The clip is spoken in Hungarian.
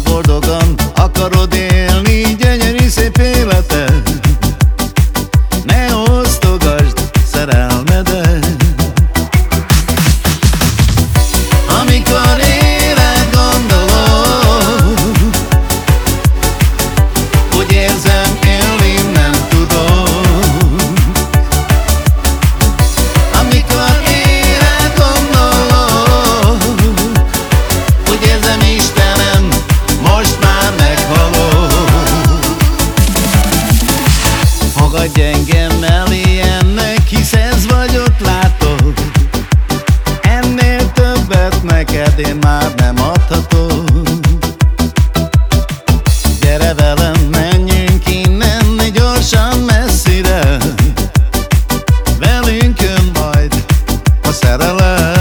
bordogan akarod elni vagy engem elilyennek, hisz ez vagyok, látod. Ennél többet neked én már nem adhatok Gyere velem, menjünk innen, ne gyorsan messzire. Velünk jön majd a szerelem.